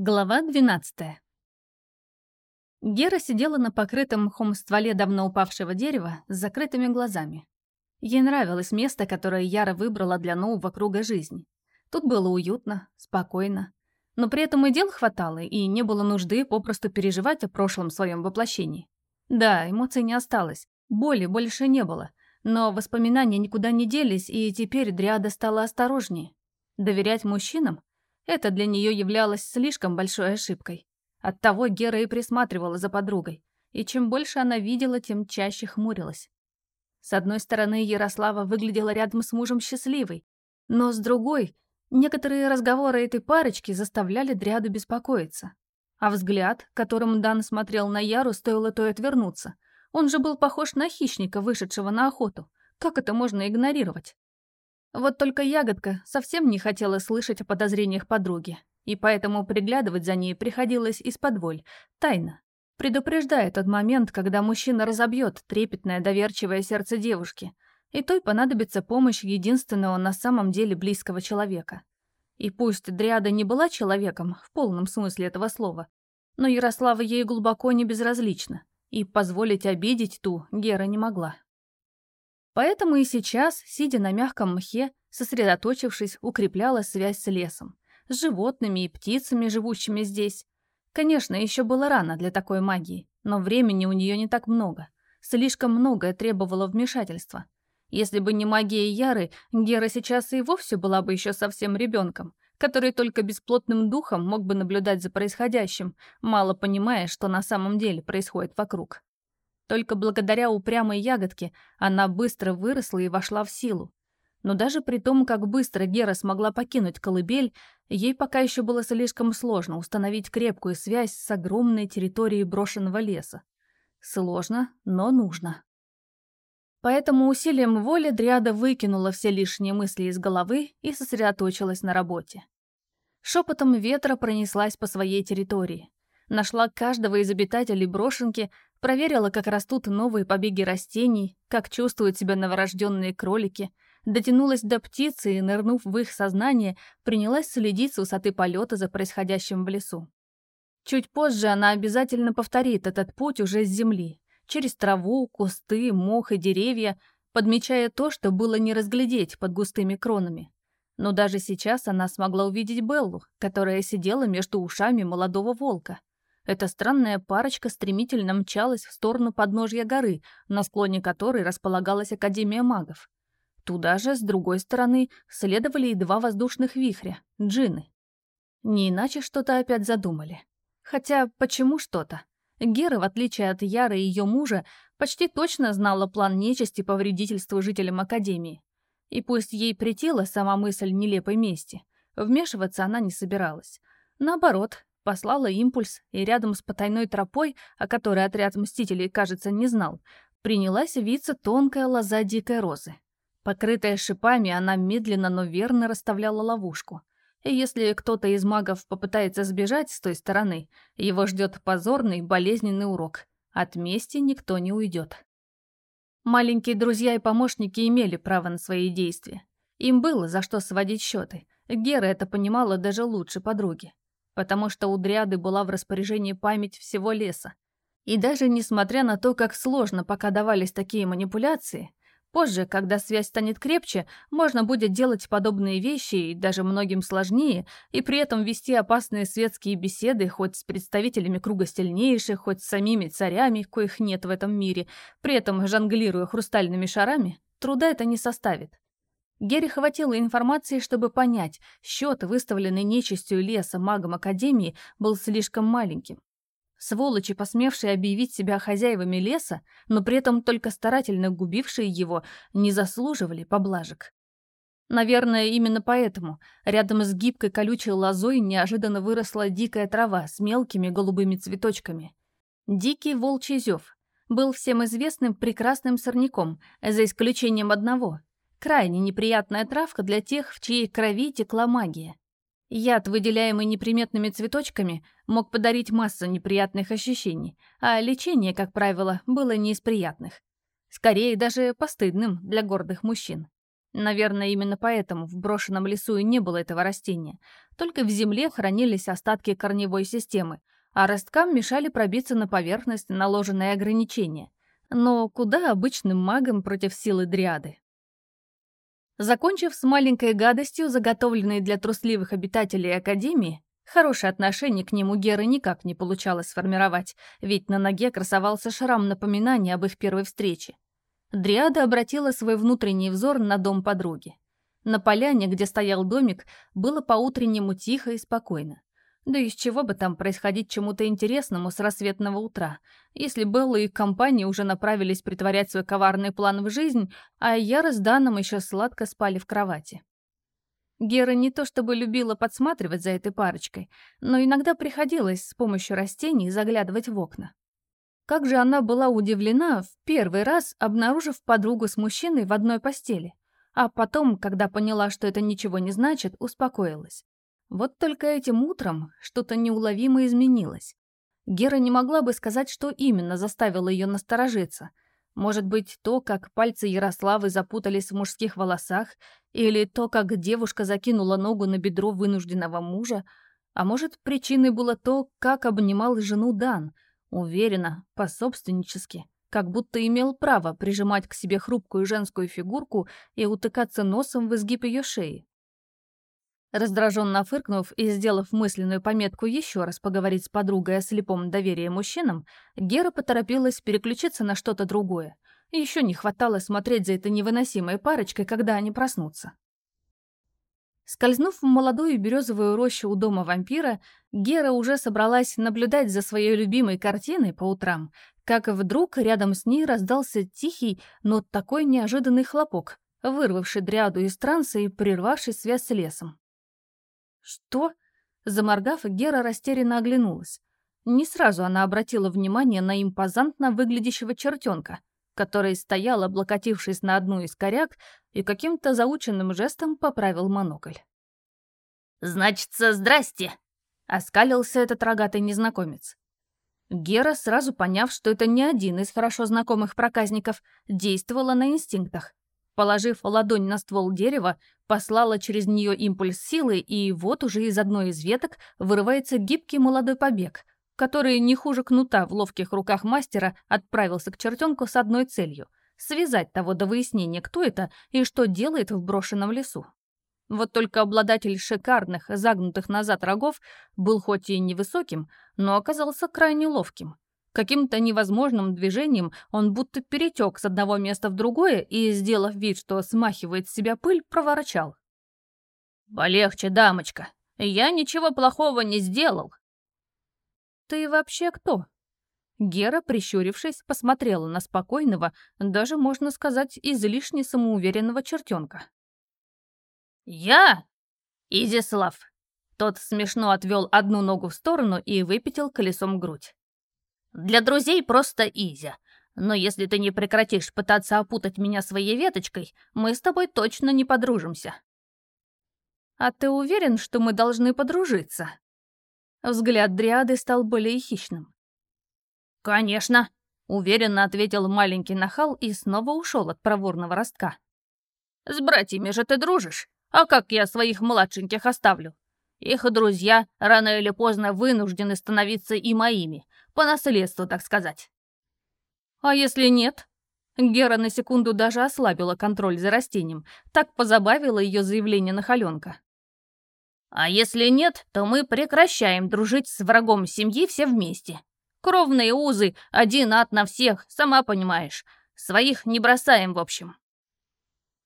Глава 12 Гера сидела на покрытом мхом стволе давно упавшего дерева с закрытыми глазами. Ей нравилось место, которое Яра выбрала для нового круга жизни. Тут было уютно, спокойно. Но при этом и дел хватало, и не было нужды попросту переживать о прошлом своем воплощении. Да, эмоций не осталось, боли больше не было, но воспоминания никуда не делись, и теперь Дриада стала осторожнее. Доверять мужчинам? Это для нее являлось слишком большой ошибкой. Оттого Гера и присматривала за подругой, и чем больше она видела, тем чаще хмурилась. С одной стороны, Ярослава выглядела рядом с мужем счастливой, но с другой, некоторые разговоры этой парочки заставляли Дряду беспокоиться. А взгляд, которым Дан смотрел на Яру, стоило то и отвернуться. Он же был похож на хищника, вышедшего на охоту. Как это можно игнорировать? Вот только ягодка совсем не хотела слышать о подозрениях подруги, и поэтому приглядывать за ней приходилось из-под воль, тайно, предупреждая тот момент, когда мужчина разобьет трепетное доверчивое сердце девушки, и той понадобится помощь единственного на самом деле близкого человека. И пусть Дриада не была человеком в полном смысле этого слова, но Ярослава ей глубоко не безразлична, и позволить обидеть ту Гера не могла. Поэтому и сейчас, сидя на мягком мхе, сосредоточившись, укрепляла связь с лесом, с животными и птицами, живущими здесь. Конечно, еще было рано для такой магии, но времени у нее не так много. Слишком многое требовало вмешательства. Если бы не магия Яры, Гера сейчас и вовсе была бы еще совсем ребенком, который только бесплотным духом мог бы наблюдать за происходящим, мало понимая, что на самом деле происходит вокруг. Только благодаря упрямой ягодке она быстро выросла и вошла в силу. Но даже при том, как быстро Гера смогла покинуть колыбель, ей пока еще было слишком сложно установить крепкую связь с огромной территорией брошенного леса. Сложно, но нужно. Поэтому усилием воли Дриада выкинула все лишние мысли из головы и сосредоточилась на работе. Шепотом ветра пронеслась по своей территории. Нашла каждого из обитателей брошенки, проверила, как растут новые побеги растений, как чувствуют себя новорожденные кролики, дотянулась до птицы и, нырнув в их сознание, принялась следить с высоты полета за происходящим в лесу. Чуть позже она обязательно повторит этот путь уже с земли, через траву, кусты, мох и деревья, подмечая то, что было не разглядеть под густыми кронами. Но даже сейчас она смогла увидеть Беллу, которая сидела между ушами молодого волка. Эта странная парочка стремительно мчалась в сторону подножья горы, на склоне которой располагалась Академия магов. Туда же, с другой стороны, следовали и два воздушных вихря — джины. Не иначе что-то опять задумали. Хотя, почему что-то? Гера, в отличие от Яры и ее мужа, почти точно знала план нечисти по вредительству жителям Академии. И пусть ей претела сама мысль нелепой мести, вмешиваться она не собиралась. Наоборот, послала импульс, и рядом с потайной тропой, о которой отряд Мстителей, кажется, не знал, принялась виться тонкая лоза дикой розы. Покрытая шипами, она медленно, но верно расставляла ловушку. И если кто-то из магов попытается сбежать с той стороны, его ждет позорный, болезненный урок. От мести никто не уйдет. Маленькие друзья и помощники имели право на свои действия. Им было за что сводить счеты. Гера это понимала даже лучше подруги потому что у Дриады была в распоряжении память всего леса. И даже несмотря на то, как сложно пока давались такие манипуляции, позже, когда связь станет крепче, можно будет делать подобные вещи и даже многим сложнее, и при этом вести опасные светские беседы хоть с представителями круга сильнейших, хоть с самими царями, коих нет в этом мире, при этом жонглируя хрустальными шарами, труда это не составит. Гере хватило информации, чтобы понять, счет, выставленный нечистью леса магом Академии, был слишком маленьким. Сволочи, посмевшие объявить себя хозяевами леса, но при этом только старательно губившие его, не заслуживали поблажек. Наверное, именно поэтому рядом с гибкой колючей лозой неожиданно выросла дикая трава с мелкими голубыми цветочками. Дикий волчий зев был всем известным прекрасным сорняком, за исключением одного — Крайне неприятная травка для тех, в чьей крови текла магия. Яд, выделяемый неприметными цветочками, мог подарить массу неприятных ощущений, а лечение, как правило, было не из приятных. Скорее, даже постыдным для гордых мужчин. Наверное, именно поэтому в брошенном лесу и не было этого растения. только в земле хранились остатки корневой системы, а росткам мешали пробиться на поверхность наложенные ограничения. Но куда обычным магам против силы дриады? Закончив с маленькой гадостью, заготовленной для трусливых обитателей Академии, хорошее отношение к нему Геры никак не получалось сформировать, ведь на ноге красовался шрам напоминания об их первой встрече. Дриада обратила свой внутренний взор на дом подруги. На поляне, где стоял домик, было по-утреннему тихо и спокойно. Да из чего бы там происходить чему-то интересному с рассветного утра, если Белла и компания уже направились притворять свой коварный план в жизнь, а Яра с Даном еще сладко спали в кровати. Гера не то чтобы любила подсматривать за этой парочкой, но иногда приходилось с помощью растений заглядывать в окна. Как же она была удивлена, в первый раз обнаружив подругу с мужчиной в одной постели, а потом, когда поняла, что это ничего не значит, успокоилась. Вот только этим утром что-то неуловимо изменилось. Гера не могла бы сказать, что именно заставило ее насторожиться. Может быть, то, как пальцы Ярославы запутались в мужских волосах, или то, как девушка закинула ногу на бедро вынужденного мужа, а может, причиной было то, как обнимал жену Дан, уверенно, пособственнически, как будто имел право прижимать к себе хрупкую женскую фигурку и утыкаться носом в изгиб ее шеи. Раздраженно фыркнув и сделав мысленную пометку еще раз поговорить с подругой о слепом доверии мужчинам, Гера поторопилась переключиться на что-то другое. Еще не хватало смотреть за этой невыносимой парочкой, когда они проснутся. Скользнув в молодую березовую рощу у дома вампира, Гера уже собралась наблюдать за своей любимой картиной по утрам, как вдруг рядом с ней раздался тихий, но такой неожиданный хлопок, вырвавший дряду из транса и прервавший связь с лесом. «Что?» Заморгав, Гера растерянно оглянулась. Не сразу она обратила внимание на импозантно выглядящего чертенка, который стоял, облокотившись на одну из коряк, и каким-то заученным жестом поправил монокль. «Значится, здрасте!» — оскалился этот рогатый незнакомец. Гера, сразу поняв, что это не один из хорошо знакомых проказников, действовала на инстинктах. Положив ладонь на ствол дерева, послала через нее импульс силы, и вот уже из одной из веток вырывается гибкий молодой побег, который не хуже кнута в ловких руках мастера отправился к чертенку с одной целью — связать того до выяснения, кто это и что делает в брошенном лесу. Вот только обладатель шикарных, загнутых назад рогов был хоть и невысоким, но оказался крайне ловким — Каким-то невозможным движением он будто перетек с одного места в другое и, сделав вид, что смахивает с себя пыль, проворчал. «Полегче, дамочка. Я ничего плохого не сделал». «Ты вообще кто?» Гера, прищурившись, посмотрела на спокойного, даже, можно сказать, излишне самоуверенного чертенка. «Я? Изислав!» Тот смешно отвел одну ногу в сторону и выпятил колесом грудь. Для друзей просто Изя. Но если ты не прекратишь пытаться опутать меня своей веточкой, мы с тобой точно не подружимся. А ты уверен, что мы должны подружиться? Взгляд Дриады стал более хищным. Конечно, уверенно ответил маленький нахал и снова ушел от проворного ростка. С братьями же ты дружишь, а как я своих младшеньких оставлю? Их друзья рано или поздно вынуждены становиться и моими, по наследству, так сказать. А если нет? Гера на секунду даже ослабила контроль за растением. Так позабавило ее заявление на холенка. А если нет, то мы прекращаем дружить с врагом семьи все вместе. Кровные узы, один ад на всех, сама понимаешь. Своих не бросаем, в общем.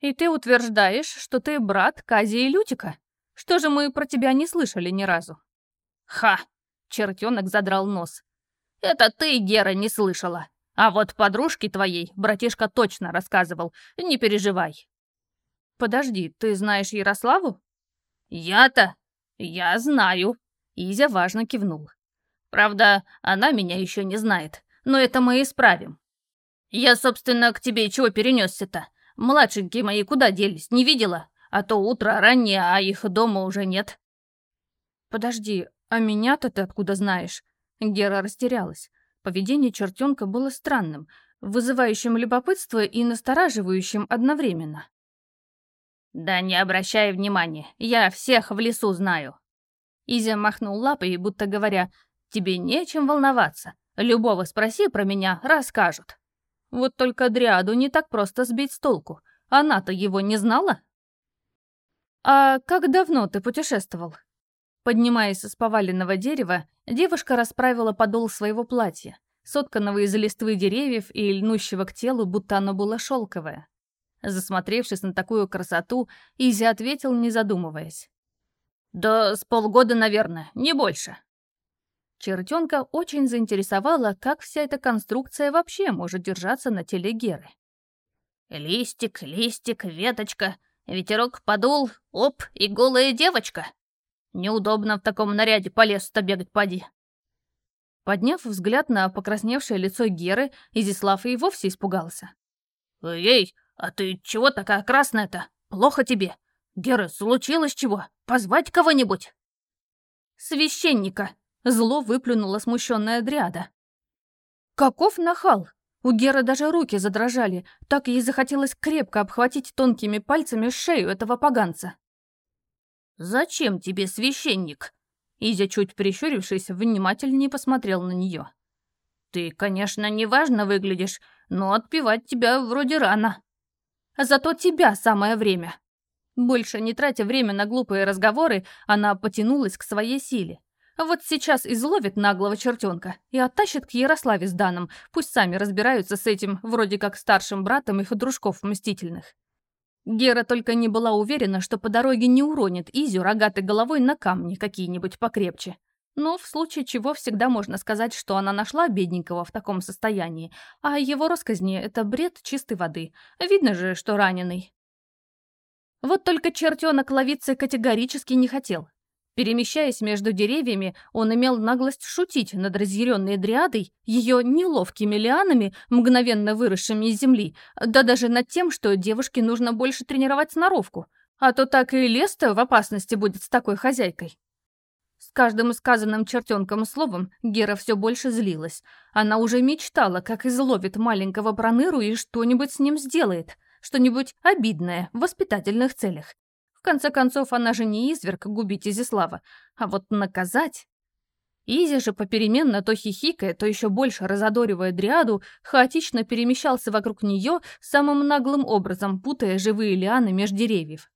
И ты утверждаешь, что ты брат Кази и Лютика? Что же мы про тебя не слышали ни разу? Ха! Чертенок задрал нос. Это ты, Гера, не слышала. А вот подружке твоей братишка точно рассказывал. Не переживай. Подожди, ты знаешь Ярославу? Я-то? Я знаю. Изя важно кивнул. Правда, она меня еще не знает, но это мы исправим. Я, собственно, к тебе чего перенесся-то? Младшенькие мои куда делись, не видела? А то утро раннее, а их дома уже нет. Подожди, а меня-то ты откуда знаешь? Гера растерялась. Поведение чертенка было странным, вызывающим любопытство и настораживающим одновременно. «Да не обращай внимания, я всех в лесу знаю», Изя махнул лапой, будто говоря, «Тебе нечем волноваться. Любого спроси про меня, расскажут». Вот только Дриаду не так просто сбить с толку. Она-то его не знала. «А как давно ты путешествовал?» Поднимаясь с поваленного дерева, девушка расправила подол своего платья, сотканного из листвы деревьев и льнущего к телу, будто оно было шелковое. Засмотревшись на такую красоту, Изи ответил, не задумываясь. «Да с полгода, наверное, не больше». Чертенка очень заинтересовала, как вся эта конструкция вообще может держаться на теле Геры. «Листик, листик, веточка, ветерок подул, оп, и голая девочка», Неудобно в таком наряде по лесу-то бегать поди. Подняв взгляд на покрасневшее лицо Геры, Изислав и вовсе испугался. «Эй, а ты чего такая красная-то? Плохо тебе? Гера, случилось чего? Позвать кого-нибудь?» «Священника!» — зло выплюнула смущенная Дриада. «Каков нахал!» У Геры даже руки задрожали, так ей захотелось крепко обхватить тонкими пальцами шею этого поганца. «Зачем тебе священник?» Изя, чуть прищурившись, внимательнее посмотрел на нее. «Ты, конечно, неважно выглядишь, но отпевать тебя вроде рано. Зато тебя самое время». Больше не тратя время на глупые разговоры, она потянулась к своей силе. Вот сейчас изловит наглого чертенка и оттащит к Ярославе с Даном, пусть сами разбираются с этим, вроде как старшим братом их дружков мстительных. Гера только не была уверена, что по дороге не уронит Изю рогатой головой на камни какие-нибудь покрепче. Но в случае чего всегда можно сказать, что она нашла бедненького в таком состоянии, а его росказни — это бред чистой воды. Видно же, что раненый. Вот только чертенок ловиться категорически не хотел. Перемещаясь между деревьями, он имел наглость шутить над разъяренной дриадой, ее неловкими лианами, мгновенно выросшими из земли, да даже над тем, что девушке нужно больше тренировать сноровку, а то так и лес-то в опасности будет с такой хозяйкой. С каждым сказанным чертенком словом Гера все больше злилась. Она уже мечтала, как изловит маленького проныру и что-нибудь с ним сделает, что-нибудь обидное в воспитательных целях конце концов, она же не изверг губить Изислава, а вот наказать... Изи же попеременно то хихикая, то еще больше разодоривая дриаду, хаотично перемещался вокруг нее самым наглым образом, путая живые лианы меж деревьев.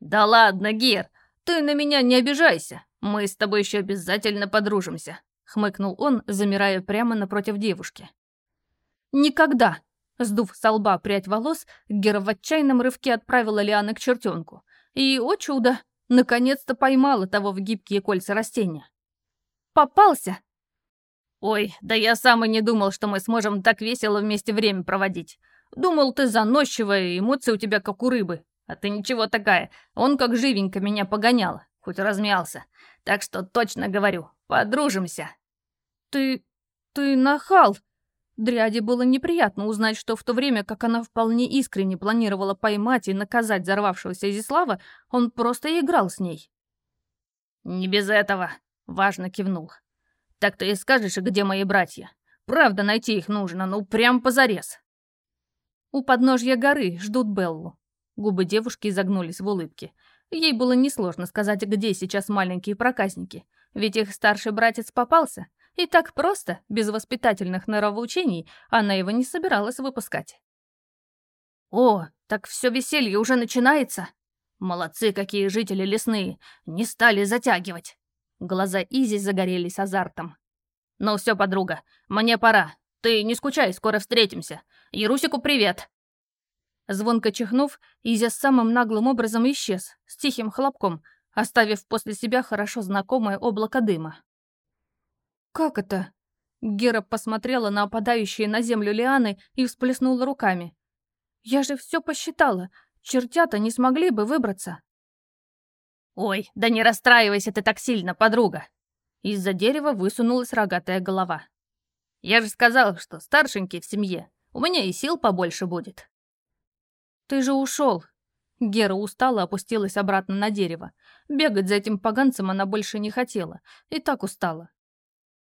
«Да ладно, Гер, ты на меня не обижайся, мы с тобой еще обязательно подружимся», хмыкнул он, замирая прямо напротив девушки. «Никогда!» Сдув со лба прядь волос, Гера в отчаянном рывке отправила Лианы к чертенку. И, о чудо, наконец-то поймала того в гибкие кольца растения. Попался! Ой, да я сам и не думал, что мы сможем так весело вместе время проводить. Думал, ты заносчивая, и эмоции у тебя как у рыбы. А ты ничего такая, он как живенько меня погонял, хоть размялся. Так что точно говорю, подружимся. Ты... ты нахал, Дряде было неприятно узнать, что в то время, как она вполне искренне планировала поймать и наказать взорвавшегося Изислава, он просто играл с ней. «Не без этого», — важно кивнул. «Так ты и скажешь, где мои братья. Правда, найти их нужно, ну прям позарез». У подножья горы ждут Беллу. Губы девушки изогнулись в улыбке. Ей было несложно сказать, где сейчас маленькие проказники, ведь их старший братец попался — и так просто, без воспитательных норовоучений, она его не собиралась выпускать. «О, так все веселье уже начинается!» Молодцы, какие жители лесные, не стали затягивать. Глаза Изи загорелись азартом. «Ну все, подруга, мне пора. Ты не скучай, скоро встретимся. Ярусику привет!» Звонко чихнув, Изя самым наглым образом исчез, с тихим хлопком, оставив после себя хорошо знакомое облако дыма. «Как это?» Гера посмотрела на опадающие на землю лианы и всплеснула руками. «Я же все посчитала. Чертята не смогли бы выбраться». «Ой, да не расстраивайся ты так сильно, подруга!» Из-за дерева высунулась рогатая голова. «Я же сказал, что старшенький в семье. У меня и сил побольше будет». «Ты же ушел!» Гера устала опустилась обратно на дерево. Бегать за этим поганцем она больше не хотела. И так устала.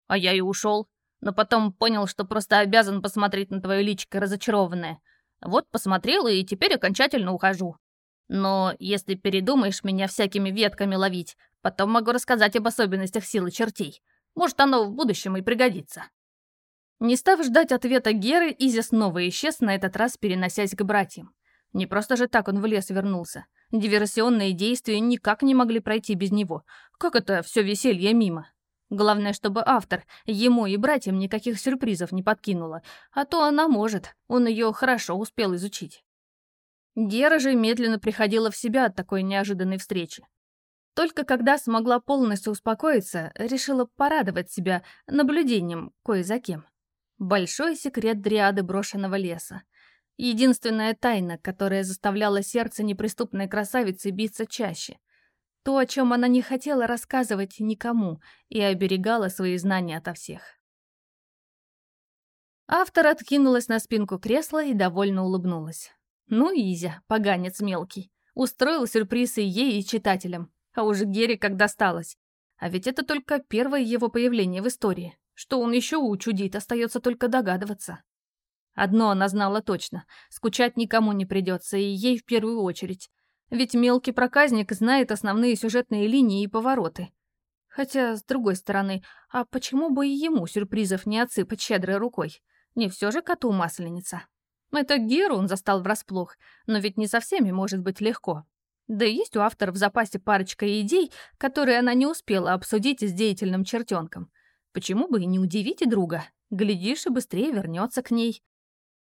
А я и ушел. Но потом понял, что просто обязан посмотреть на твое личико разочарованное. Вот посмотрел и теперь окончательно ухожу. Но если передумаешь меня всякими ветками ловить, Потом могу рассказать об особенностях силы чертей. Может, оно в будущем и пригодится». Не став ждать ответа Геры, Изя снова исчез, на этот раз переносясь к братьям. Не просто же так он в лес вернулся. Диверсионные действия никак не могли пройти без него. Как это все веселье мимо? Главное, чтобы автор ему и братьям никаких сюрпризов не подкинула, а то она может, он ее хорошо успел изучить. Гера же медленно приходила в себя от такой неожиданной встречи. Только когда смогла полностью успокоиться, решила порадовать себя наблюдением кое за кем. Большой секрет дриады брошенного леса. Единственная тайна, которая заставляла сердце неприступной красавицы биться чаще. То, о чем она не хотела рассказывать никому и оберегала свои знания ото всех. Автор откинулась на спинку кресла и довольно улыбнулась. Ну, Изя, поганец мелкий, устроил сюрприз и ей, и читателям. А уже Гере как досталось. А ведь это только первое его появление в истории. Что он еще учудит, остается только догадываться. Одно она знала точно — скучать никому не придется, и ей в первую очередь. Ведь мелкий проказник знает основные сюжетные линии и повороты. Хотя, с другой стороны, а почему бы и ему сюрпризов не отсыпать щедрой рукой? Не все же коту масленица. Это Геру он застал врасплох, но ведь не со всеми может быть легко. Да и есть у автора в запасе парочка идей, которые она не успела обсудить с деятельным чертенком. Почему бы и не удивить и друга? Глядишь, и быстрее вернется к ней.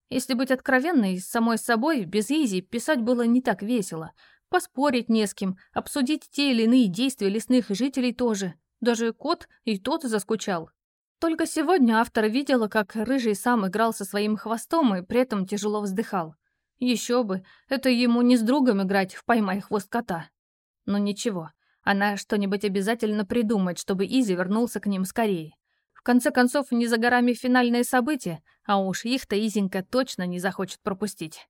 Если быть откровенной, с самой собой, без Изи, писать было не так весело. Поспорить не с кем, обсудить те или иные действия лесных жителей тоже. Даже кот и тот заскучал. Только сегодня автор видела, как Рыжий сам играл со своим хвостом и при этом тяжело вздыхал. Еще бы, это ему не с другом играть в «Поймай хвост кота». Но ничего, она что-нибудь обязательно придумает, чтобы Изи вернулся к ним скорее. Конце концов, не за горами финальные события, а уж их-то Изенька точно не захочет пропустить.